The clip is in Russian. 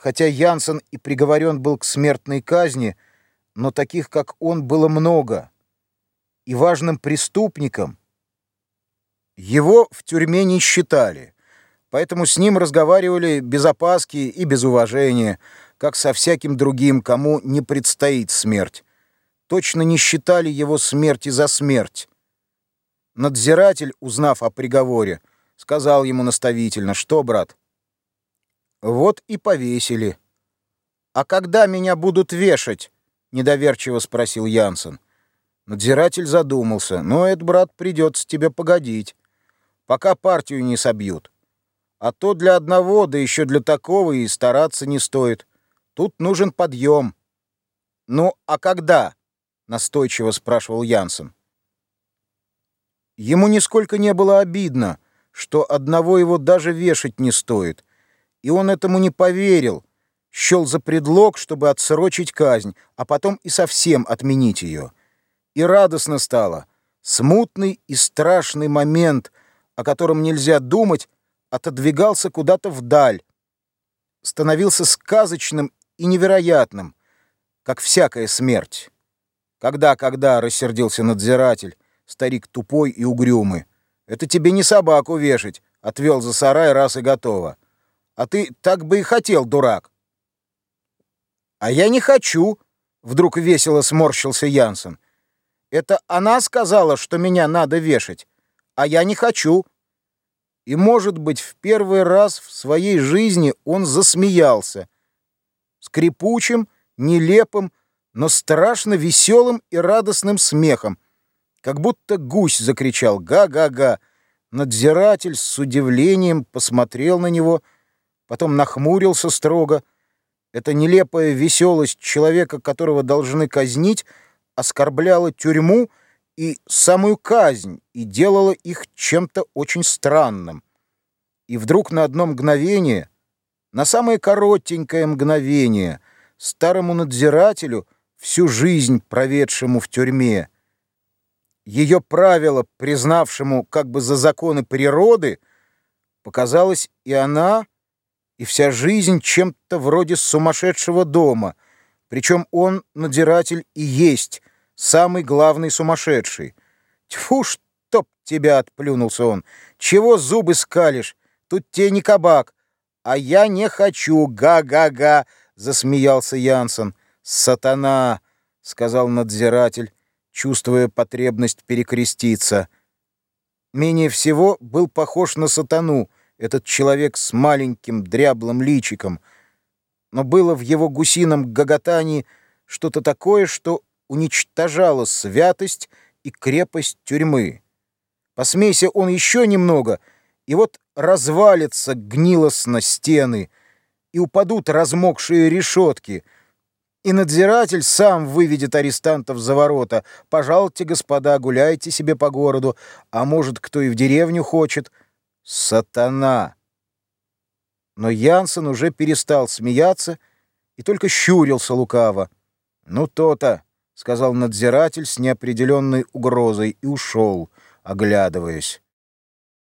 хотя Янсен и приговорен был к смертной казни, но таких, как он, было много. И важным преступником его в тюрьме не считали, поэтому с ним разговаривали без опаски и без уважения, как со всяким другим, кому не предстоит смерть. Точно не считали его смерти за смерть. Надзиратель, узнав о приговоре, сказал ему наставительно, что, брат, вот и повесили. А когда меня будут вешать? Недоверчиво спросил Янсен. Надзиратель задумался. Но это, брат, придется тебе погодить, пока партию не собьют. А то для одного, да еще для такого и стараться не стоит. Тут нужен подъем. Ну, а когда? Настойчиво спрашивал Янсен. Ему нисколько не было обидно, что одного его даже вешать не стоит — и он этому не поверил, счел за предлог, чтобы отсрочить казнь, а потом и совсем отменить ее. И радостно стало. Смутный и страшный момент, о котором нельзя думать, отодвигался куда-то вдаль, становился сказочным и невероятным, как всякая смерть. «Когда, когда?» — рассердился надзиратель, старик тупой и угрюмый. «Это тебе не собаку вешать», — отвел за сарай раз и готово. А ты так бы и хотел, дурак. А я не хочу, вдруг весело сморщился Янсен. Это она сказала, что меня надо вешать, а я не хочу. И, может быть, в первый раз в своей жизни он засмеялся. Скрипучим, нелепым, но страшно веселым и радостным смехом. Как будто гусь закричал «Га-га-га!». Надзиратель с удивлением посмотрел на него — потом нахмурился строго. Эта нелепая веселость человека, которого должны казнить, оскорбляла тюрьму и самую казнь и делала их чем-то очень странным. И вдруг на одно мгновение, на самое коротенькое мгновение, старому надзирателю, всю жизнь проведшему в тюрьме, ее правило, признавшему как бы за законы природы, показалось, и она и вся жизнь чем-то вроде сумасшедшего дома, причем он, надзиратель, и есть самый главный сумасшедший. Тьфу, чтоб тебя отплюнулся он! Чего зубы скалишь? Тут тебе не кабак. А я не хочу, га-га-га, засмеялся Янсен. Сатана, сказал надзиратель, чувствуя потребность перекреститься. Менее всего был похож на сатану, этот человек с маленьким дряблым личиком, но было в его гусином гоготании что-то такое, что уничтожало святость и крепость тюрьмы. Посмейся он еще немного, и вот развалится гнилостно стены, и упадут размокшие решетки, и надзиратель сам выведет арестантов за ворота. «Пожалуйте, господа, гуляйте себе по городу, а может, кто и в деревню хочет». Сатана! Но Янсен уже перестал смеяться и только щурился лукаво. «Ну, то-то», — сказал надзиратель с неопределенной угрозой и ушел, оглядываясь.